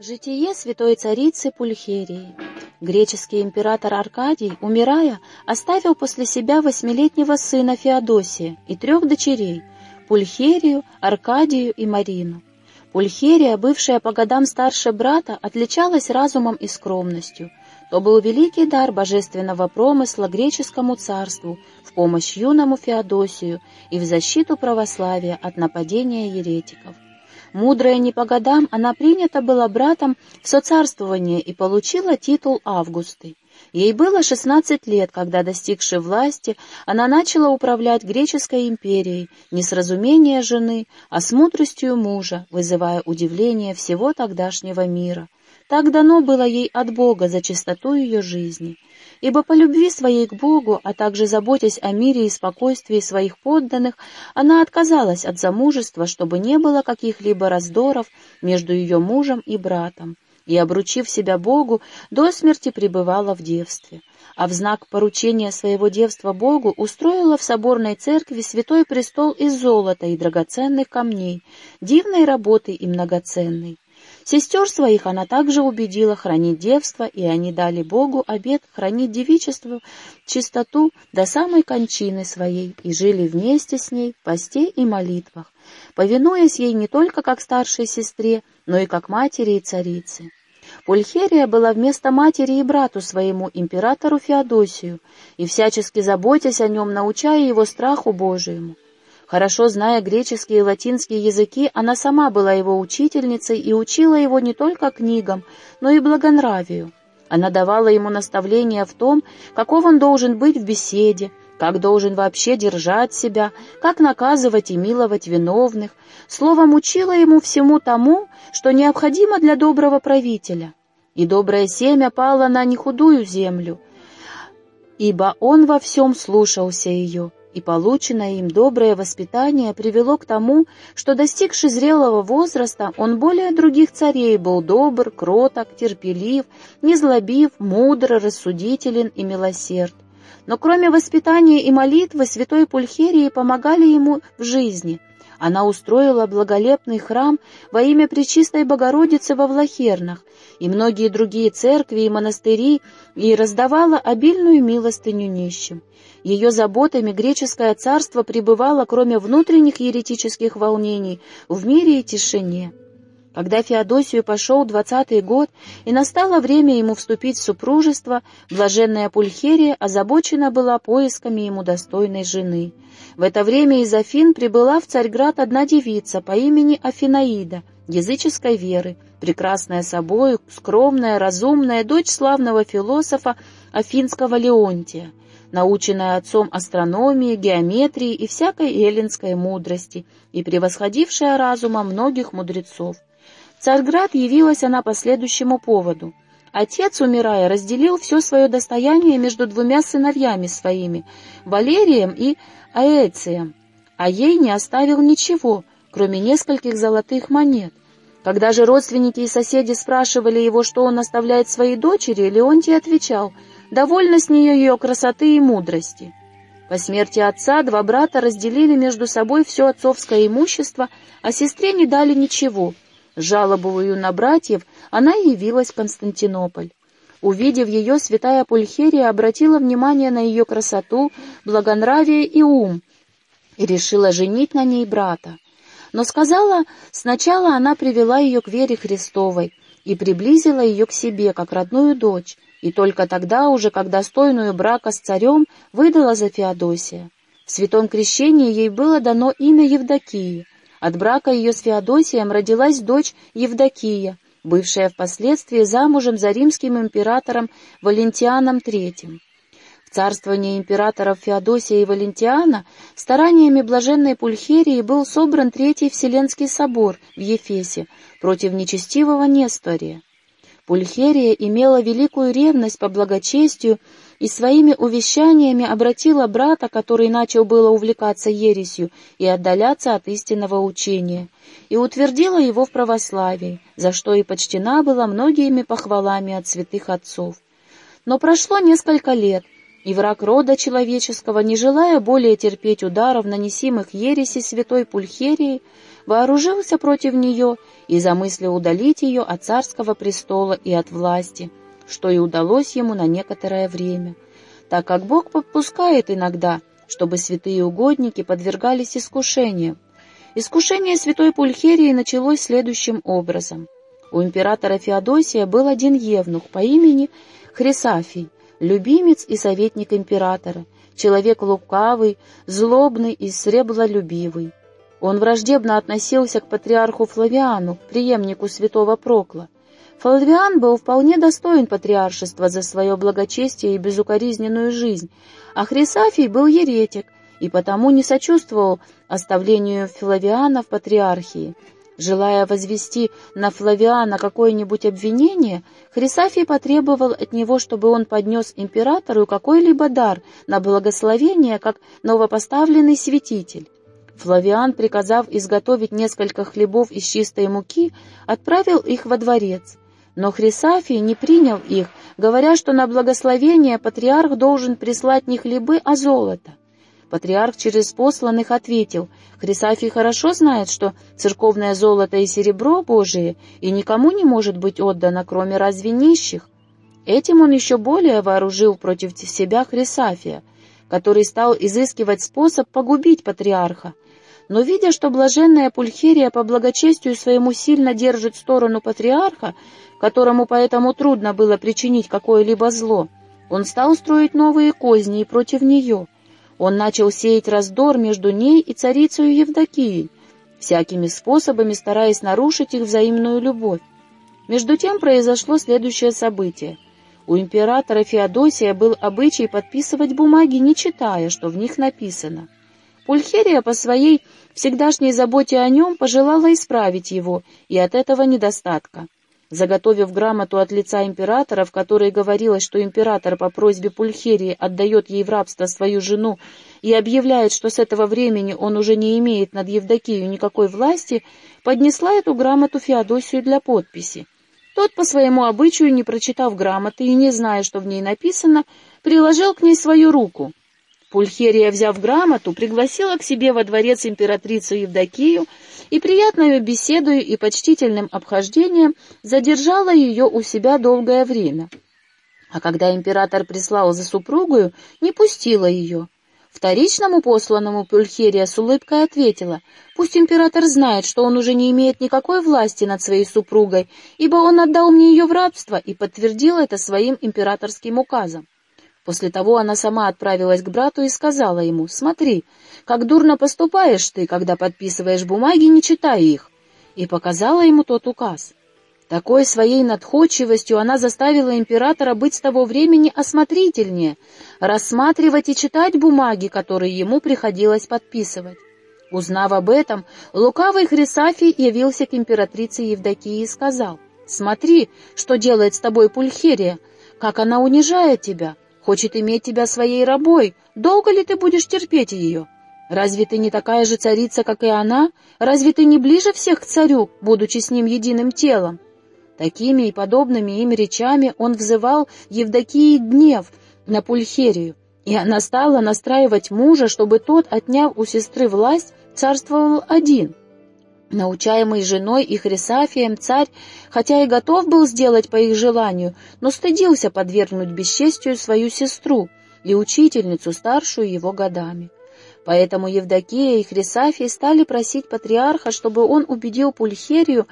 Житие святой царицы Пульхерии. Греческий император Аркадий, умирая, оставил после себя восьмилетнего сына Феодосия и трех дочерей – Пульхерию, Аркадию и Марину. Пульхерия, бывшая по годам старше брата, отличалась разумом и скромностью. То был великий дар божественного промысла греческому царству в помощь юному Феодосию и в защиту православия от нападения еретиков. Мудрая не по годам, она принята была братом в соцарствование и получила титул Августы. Ей было 16 лет, когда, достигши власти, она начала управлять греческой империей не с разумения жены, а с мудростью мужа, вызывая удивление всего тогдашнего мира. Так дано было ей от Бога за чистоту ее жизни ибо по любви своей к Богу, а также заботясь о мире и спокойствии своих подданных, она отказалась от замужества, чтобы не было каких-либо раздоров между ее мужем и братом, и, обручив себя Богу, до смерти пребывала в девстве. А в знак поручения своего девства Богу устроила в соборной церкви святой престол из золота и драгоценных камней, дивной работы и многоценной. Сестер своих она также убедила хранить девство, и они дали Богу обет хранить девичество, чистоту до самой кончины своей, и жили вместе с ней в посте и молитвах, повинуясь ей не только как старшей сестре, но и как матери и царице. Пульхерия была вместо матери и брату своему императору Феодосию, и всячески заботясь о нем, научая его страху Божиему. Хорошо зная греческий и латинский языки, она сама была его учительницей и учила его не только книгам, но и благонравию. Она давала ему наставления в том, каков он должен быть в беседе, как должен вообще держать себя, как наказывать и миловать виновных, словом, учила ему всему тому, что необходимо для доброго правителя. И доброе семя пало на нехудую землю, ибо он во всем слушался ее, и полученное им доброе воспитание привело к тому, что, достигший зрелого возраста, он более других царей был добр, кроток, терпелив, незлобив, мудр, рассудителен и милосерд. Но кроме воспитания и молитвы, святой Пульхерии помогали ему в жизни. Она устроила благолепный храм во имя Пречистой Богородицы во Влахернах и многие другие церкви и монастыри и раздавала обильную милостыню нищим. Ее заботами греческое царство пребывало, кроме внутренних еретических волнений, в мире и тишине. Когда Феодосию пошел двадцатый год, и настало время ему вступить в супружество, блаженная Пульхерия озабочена была поисками ему достойной жены. В это время из Афин прибыла в Царьград одна девица по имени Афинаида, языческой веры, прекрасная собою, скромная, разумная, дочь славного философа Афинского Леонтия наученная отцом астрономии, геометрии и всякой эллинской мудрости, и превосходившая разумом многих мудрецов. В Царьград явилась она по следующему поводу. Отец, умирая, разделил все свое достояние между двумя сыновьями своими, Валерием и Аэцием, а ей не оставил ничего, кроме нескольких золотых монет. Когда же родственники и соседи спрашивали его, что он оставляет своей дочери, Леонтий отвечал — довольна с нее ее красоты и мудрости. По смерти отца два брата разделили между собой все отцовское имущество, а сестре не дали ничего. Жалобовую на братьев она явилась в Константинополь. Увидев ее, святая Пульхерия обратила внимание на ее красоту, благонравие и ум и решила женить на ней брата. Но сказала, сначала она привела ее к вере Христовой и приблизила ее к себе, как родную дочь, и только тогда уже, как достойную брака с царем, выдала за Феодосия. В святом крещении ей было дано имя Евдокии. От брака ее с Феодосием родилась дочь Евдокия, бывшая впоследствии замужем за римским императором Валентианом III. В царствовании императоров Феодосия и Валентиана стараниями блаженной Пульхерии был собран Третий Вселенский собор в Ефесе против нечестивого Нестория. Пульхерия имела великую ревность по благочестию и своими увещаниями обратила брата, который начал было увлекаться ересью и отдаляться от истинного учения, и утвердила его в православии, за что и почтена была многими похвалами от святых отцов. Но прошло несколько лет, и враг рода человеческого, не желая более терпеть ударов, нанесимых ереси святой Пульхерии, вооружился против нее и замыслил удалить ее от царского престола и от власти, что и удалось ему на некоторое время, так как Бог подпускает иногда, чтобы святые угодники подвергались искушениям. Искушение святой Пульхерии началось следующим образом. У императора Феодосия был один евнух по имени Хрисафий, любимец и советник императора, человек лукавый, злобный и среблолюбивый. Он враждебно относился к патриарху Флавиану, преемнику святого Прокла. Флавиан был вполне достоин патриаршества за свое благочестие и безукоризненную жизнь, а Хрисафий был еретик и потому не сочувствовал оставлению Флавиана в патриархии. Желая возвести на Флавиана какое-нибудь обвинение, Хрисафий потребовал от него, чтобы он поднес императору какой-либо дар на благословение, как новопоставленный святитель. Флавиан, приказав изготовить несколько хлебов из чистой муки, отправил их во дворец. Но Хрисафий не принял их, говоря, что на благословение патриарх должен прислать не хлебы, а золото. Патриарх через посланных ответил, Хрисафий хорошо знает, что церковное золото и серебро Божие и никому не может быть отдано, кроме разве нищих. Этим он еще более вооружил против себя Хрисафия, который стал изыскивать способ погубить патриарха. Но видя, что блаженная Пульхерия по благочестию своему сильно держит сторону патриарха, которому поэтому трудно было причинить какое-либо зло, он стал строить новые козни и против нее — он начал сеять раздор между ней и царицей Евдокией, всякими способами стараясь нарушить их взаимную любовь. Между тем произошло следующее событие. У императора Феодосия был обычай подписывать бумаги, не читая, что в них написано. Пульхерия по своей всегдашней заботе о нем пожелала исправить его, и от этого недостатка. Заготовив грамоту от лица императора, в которой говорилось, что император по просьбе Пульхерии отдает ей в рабство свою жену и объявляет, что с этого времени он уже не имеет над Евдокию никакой власти, поднесла эту грамоту Феодосию для подписи. Тот, по своему обычаю, не прочитав грамоты и не зная, что в ней написано, приложил к ней свою руку. Пульхерия, взяв грамоту, пригласила к себе во дворец императрицу Евдокию и приятную беседою и почтительным обхождением задержала ее у себя долгое время. А когда император прислал за супругою, не пустила ее. Вторичному посланному Пульхерия с улыбкой ответила, «Пусть император знает, что он уже не имеет никакой власти над своей супругой, ибо он отдал мне ее в рабство и подтвердил это своим императорским указом». После того она сама отправилась к брату и сказала ему, «Смотри, как дурно поступаешь ты, когда подписываешь бумаги, не читая их», и показала ему тот указ. Такой своей надходчивостью она заставила императора быть с того времени осмотрительнее, рассматривать и читать бумаги, которые ему приходилось подписывать. Узнав об этом, лукавый Хрисафий явился к императрице Евдокии и сказал, «Смотри, что делает с тобой Пульхерия, как она унижает тебя, Хочет иметь тебя своей рабой. Долго ли ты будешь терпеть ее? Разве ты не такая же царица, как и она? Разве ты не ближе всех к царю, будучи с ним единым телом?» Такими и подобными им речами он взывал Евдокии гнев на Пульхерию, и она стала настраивать мужа, чтобы тот, отняв у сестры власть, царствовал один — Научаемый женой и Хрисафием царь, хотя и готов был сделать по их желанию, но стыдился подвергнуть бесчестию свою сестру и учительницу, старшую его годами. Поэтому Евдокия и Хрисафий стали просить патриарха, чтобы он убедил Пульхерию,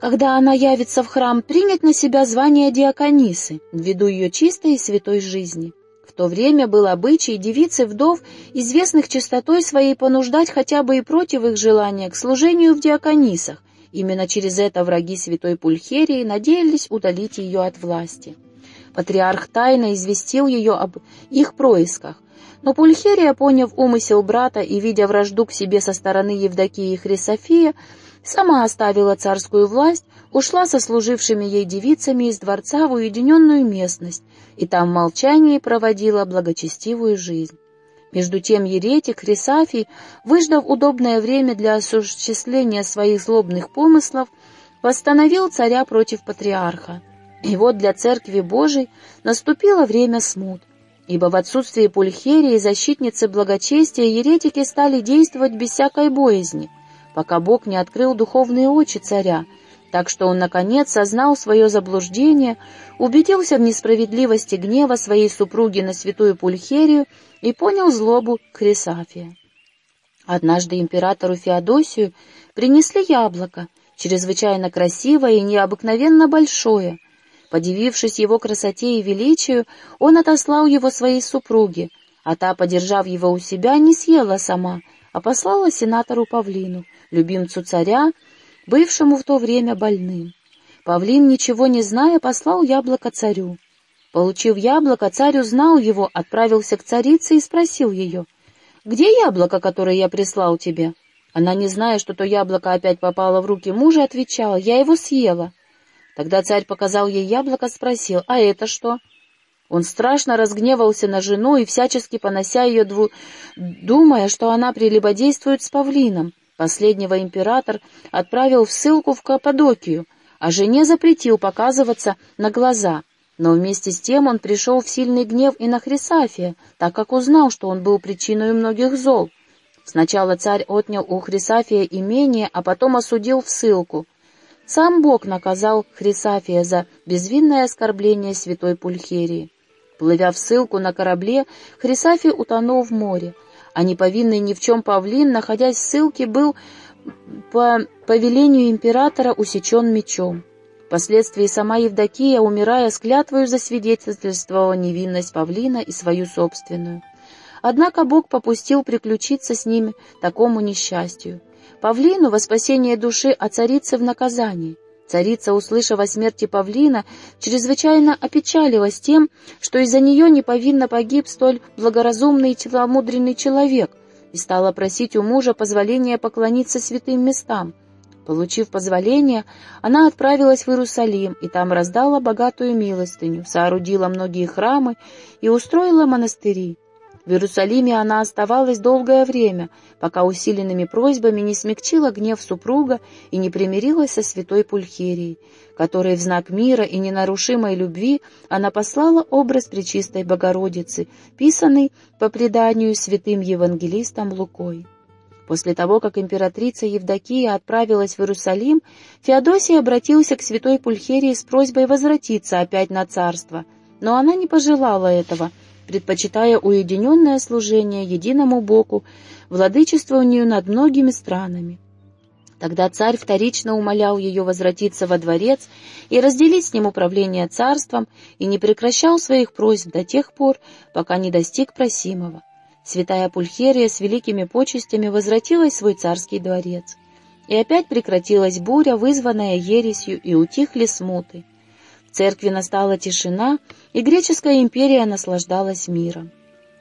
когда она явится в храм, принять на себя звание диаконисы, ввиду ее чистой и святой жизни то время был обычай девицы вдов, известных чистотой своей, понуждать хотя бы и против их желания к служению в диаконисах. Именно через это враги святой Пульхерии надеялись удалить ее от власти. Патриарх тайно известил ее об их происках, но Пульхерия, поняв умысел брата и видя вражду к себе со стороны Евдокии и Хрисофия, сама оставила царскую власть, ушла со служившими ей девицами из дворца в уединенную местность и там в молчании проводила благочестивую жизнь. Между тем еретик Хрисафий, выждав удобное время для осуществления своих злобных помыслов, восстановил царя против патриарха. И вот для Церкви Божией наступило время смут, ибо в отсутствие Пульхерии, защитницы благочестия, еретики стали действовать без всякой боязни — пока Бог не открыл духовные очи царя, так что он, наконец, сознал свое заблуждение, убедился в несправедливости гнева своей супруги на святую Пульхерию и понял злобу Хрисафия. Однажды императору Феодосию принесли яблоко, чрезвычайно красивое и необыкновенно большое. Подивившись его красоте и величию, он отослал его своей супруге, а та, подержав его у себя, не съела сама, а послала сенатору Павлину, любимцу царя, бывшему в то время больным. Павлин, ничего не зная, послал яблоко царю. Получив яблоко, царь узнал его, отправился к царице и спросил ее, «Где яблоко, которое я прислал тебе?» Она, не зная, что то яблоко опять попало в руки мужа, отвечала, «Я его съела». Тогда царь показал ей яблоко, спросил, «А это что?» Он страшно разгневался на жену и всячески понося ее, дву... думая, что она прелюбодействует с павлином. Последнего император отправил в ссылку в Каппадокию, а жене запретил показываться на глаза. Но вместе с тем он пришел в сильный гнев и на Хрисафия, так как узнал, что он был причиной многих зол. Сначала царь отнял у Хрисафия имение, а потом осудил в ссылку. Сам Бог наказал Хрисафия за безвинное оскорбление святой Пульхерии. Плывя в ссылку на корабле, Хрисафий утонул в море, а неповинный ни в чем павлин, находясь в ссылке, был по повелению императора усечен мечом. Впоследствии сама Евдокия, умирая с клятвою, засвидетельствовала невинность павлина и свою собственную. Однако Бог попустил приключиться с ними такому несчастью. Павлину во спасение души, а царице в наказании. Царица, услышав о смерти павлина, чрезвычайно опечалилась тем, что из-за нее неповинно погиб столь благоразумный и целомудренный человек, и стала просить у мужа позволения поклониться святым местам. Получив позволение, она отправилась в Иерусалим и там раздала богатую милостыню, соорудила многие храмы и устроила монастыри. В Иерусалиме она оставалась долгое время, пока усиленными просьбами не смягчила гнев супруга и не примирилась со святой Пульхерией, которой в знак мира и ненарушимой любви она послала образ Пречистой Богородицы, писанный по преданию святым евангелистом Лукой. После того, как императрица Евдокия отправилась в Иерусалим, Феодосий обратился к святой Пульхерии с просьбой возвратиться опять на царство, но она не пожелала этого — предпочитая уединенное служение единому Богу, владычествованию над многими странами. Тогда царь вторично умолял ее возвратиться во дворец и разделить с ним управление царством, и не прекращал своих просьб до тех пор, пока не достиг просимого. Святая Пульхерия с великими почестями возвратилась в свой царский дворец. И опять прекратилась буря, вызванная ересью, и утихли смуты церкви настала тишина, и греческая империя наслаждалась миром.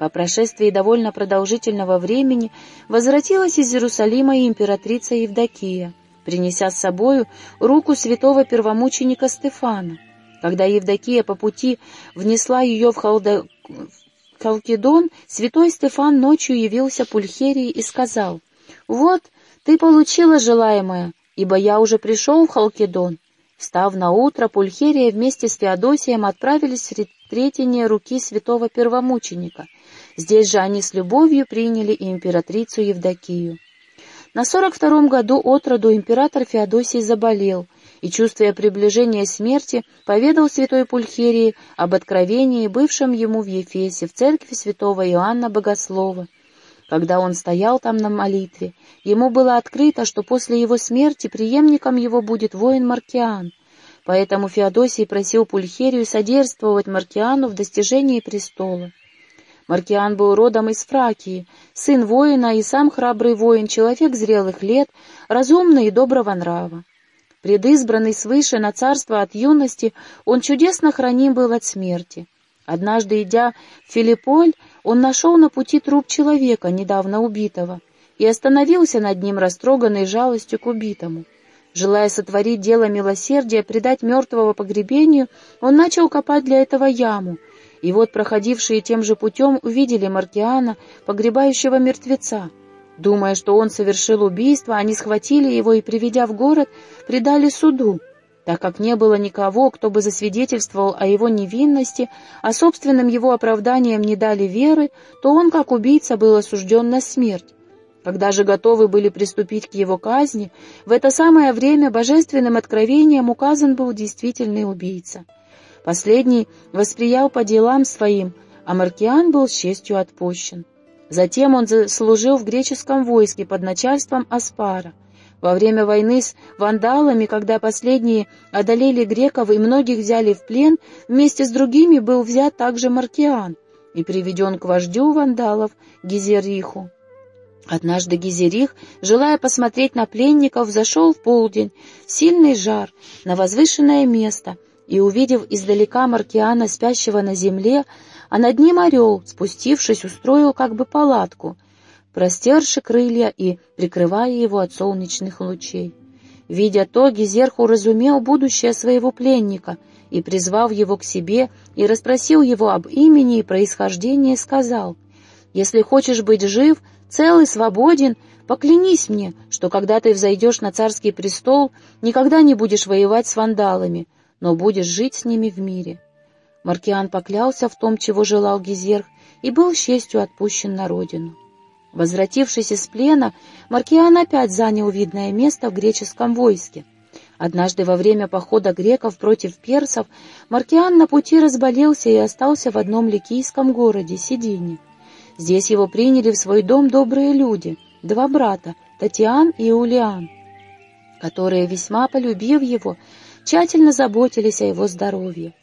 По прошествии довольно продолжительного времени возвратилась из Иерусалима императрица Евдокия, принеся с собою руку святого первомученика Стефана. Когда Евдокия по пути внесла ее в, Халда... в Халкидон, святой Стефан ночью явился Пульхерии и сказал, «Вот, ты получила желаемое, ибо я уже пришел в Халкидон, Встав на утро, Пульхерия вместе с Феодосием отправились в ретретение руки святого первомученика. Здесь же они с любовью приняли и императрицу Евдокию. На сорок втором году от роду император Феодосий заболел, и, чувствуя приближение смерти, поведал святой Пульхерии об откровении, бывшем ему в Ефесе, в церкви святого Иоанна Богослова. Когда он стоял там на молитве, ему было открыто, что после его смерти преемником его будет воин Маркиан. Поэтому Феодосий просил Пульхерию содействовать Маркиану в достижении престола. Маркиан был родом из Фракии, сын воина и сам храбрый воин, человек зрелых лет, разумный и доброго нрава. Предизбранный свыше на царство от юности, он чудесно храним был от смерти. Однажды, идя в Филипполь, он нашел на пути труп человека, недавно убитого, и остановился над ним, растроганной жалостью к убитому. Желая сотворить дело милосердия, предать мертвого погребению, он начал копать для этого яму, и вот проходившие тем же путем увидели Маркиана, погребающего мертвеца. Думая, что он совершил убийство, они схватили его и, приведя в город, предали суду так как не было никого, кто бы засвидетельствовал о его невинности, а собственным его оправданием не дали веры, то он, как убийца, был осужден на смерть. Когда же готовы были приступить к его казни, в это самое время божественным откровением указан был действительный убийца. Последний восприял по делам своим, а Маркиан был с честью отпущен. Затем он служил в греческом войске под начальством Аспара. Во время войны с вандалами, когда последние одолели греков и многих взяли в плен, вместе с другими был взят также Маркиан и приведен к вождю вандалов Гизериху. Однажды Гизерих, желая посмотреть на пленников, зашел в полдень, сильный жар, на возвышенное место, и, увидев издалека Маркиана, спящего на земле, а над ним орел, спустившись, устроил как бы палатку, простерши крылья и прикрывая его от солнечных лучей. Видя то, Гизерх уразумел будущее своего пленника и, призвав его к себе и расспросил его об имени и происхождении, сказал, «Если хочешь быть жив, цел и свободен, поклянись мне, что когда ты взойдешь на царский престол, никогда не будешь воевать с вандалами, но будешь жить с ними в мире». Маркиан поклялся в том, чего желал Гизерх, и был с честью отпущен на родину. Возвратившись из плена, Маркиан опять занял видное место в греческом войске. Однажды во время похода греков против персов Маркиан на пути разболелся и остался в одном ликийском городе, Сидине. Здесь его приняли в свой дом добрые люди, два брата, Татьян и Улиан, которые, весьма полюбив его, тщательно заботились о его здоровье.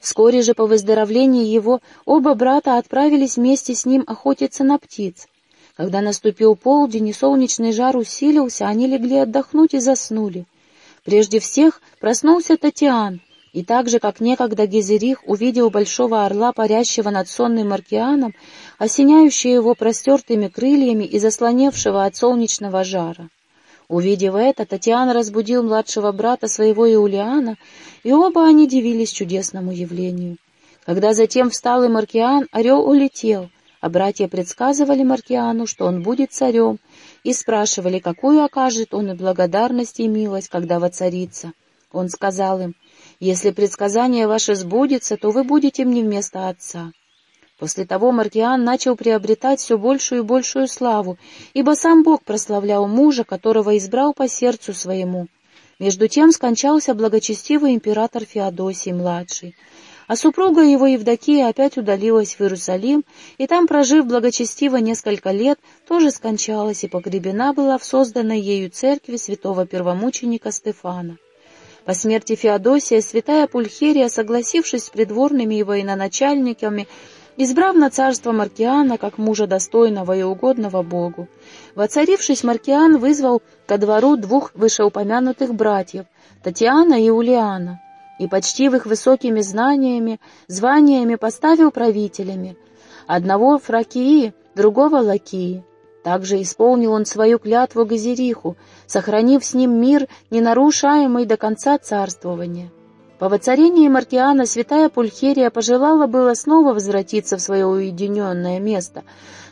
Вскоре же по выздоровлении его оба брата отправились вместе с ним охотиться на птиц. Когда наступил полдень и солнечный жар усилился, они легли отдохнуть и заснули. Прежде всех проснулся Татьян, и так же, как некогда Гезерих увидел большого орла, парящего над сонным Маркианом, осеняющего его простертыми крыльями и заслоневшего от солнечного жара. Увидев это, Татьяна разбудил младшего брата своего Иулиана, и оба они дивились чудесному явлению. Когда затем встал и Маркиан, орел улетел, а братья предсказывали Маркиану, что он будет царем, и спрашивали, какую окажет он и благодарность и милость, когда воцарится. Он сказал им, если предсказание ваше сбудется, то вы будете мне вместо отца». После того Маркиан начал приобретать все большую и большую славу, ибо сам Бог прославлял мужа, которого избрал по сердцу своему. Между тем скончался благочестивый император Феодосий-младший, а супруга его Евдокия опять удалилась в Иерусалим, и там, прожив благочестиво несколько лет, тоже скончалась и погребена была в созданной ею церкви святого первомученика Стефана. По смерти Феодосия святая Пульхерия, согласившись с придворными и военачальниками, избрав на царство Маркиана как мужа достойного и угодного Богу. Воцарившись, Маркиан вызвал ко двору двух вышеупомянутых братьев, Татьяна и Улиана, и, почтив их высокими знаниями, званиями поставил правителями, одного Фракии, другого Лакии. Также исполнил он свою клятву Газериху, сохранив с ним мир, ненарушаемый до конца царствования. По воцарении Маркиана святая Пульхерия пожелала было снова возвратиться в свое уединенное место,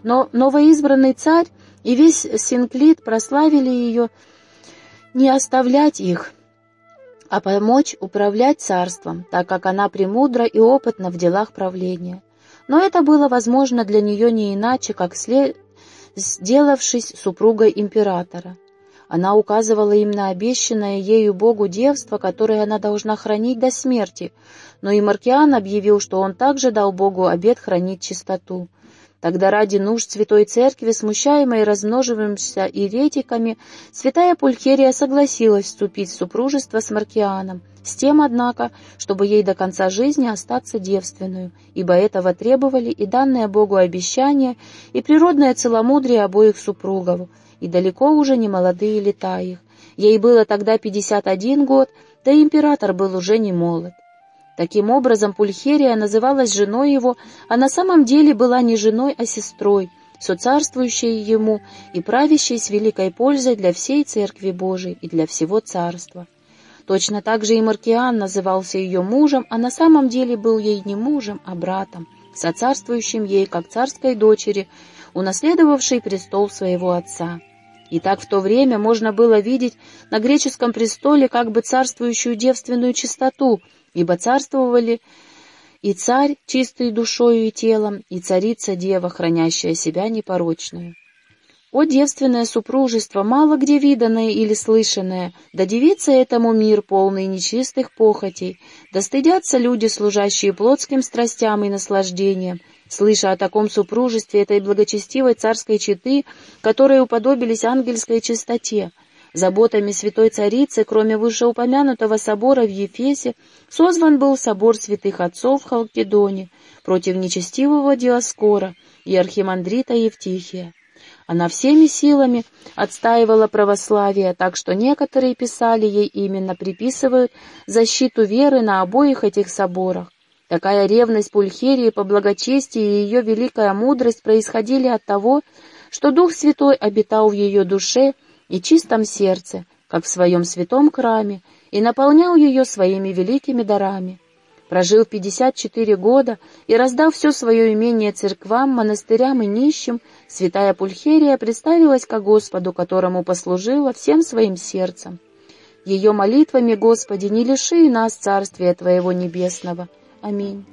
но новоизбранный царь и весь Синклит прославили ее не оставлять их, а помочь управлять царством, так как она премудра и опытна в делах правления. Но это было возможно для нее не иначе, как след сделавшись супругой императора. Она указывала им на обещанное ею Богу девство, которое она должна хранить до смерти, но и Маркиан объявил, что он также дал Богу обет хранить чистоту. Тогда ради нужд Святой Церкви, смущаемой размноживаемся еретиками, святая Пульхерия согласилась вступить в супружество с Маркианом, с тем, однако, чтобы ей до конца жизни остаться девственную, ибо этого требовали и данное Богу обещание, и природное целомудрие обоих супругов, и далеко уже не молодые лета их. Ей было тогда 51 год, да император был уже не молод. Таким образом, Пульхерия называлась женой его, а на самом деле была не женой, а сестрой, соцарствующей ему и правящей с великой пользой для всей Церкви Божией и для всего царства. Точно так же и Маркиан назывался ее мужем, а на самом деле был ей не мужем, а братом, соцарствующим ей как царской дочери, унаследовавшей престол своего отца. И так в то время можно было видеть на греческом престоле как бы царствующую девственную чистоту, ибо царствовали и царь, чистый душою и телом, и царица-дева, хранящая себя непорочную. О, девственное супружество, мало где виданное или слышанное, да девица этому мир, полный нечистых похотей, да стыдятся люди, служащие плотским страстям и наслаждениям, слыша о таком супружестве этой благочестивой царской четы, которые уподобились ангельской чистоте. Заботами святой царицы, кроме вышеупомянутого собора в Ефесе, созван был собор святых отцов в Халкидоне против нечестивого Диоскора и архимандрита Евтихия. Она всеми силами отстаивала православие, так что некоторые писали ей именно, приписывают защиту веры на обоих этих соборах. Такая ревность Пульхерии по благочестию и ее великая мудрость происходили от того, что Дух Святой обитал в ее душе и чистом сердце, как в своем святом храме, и наполнял ее своими великими дарами. Прожив 54 года и раздав все свое имение церквам, монастырям и нищим, святая Пульхерия представилась ко Господу, которому послужила всем своим сердцем. Ее молитвами, Господи, не лиши нас Царствия Твоего Небесного. Аминь.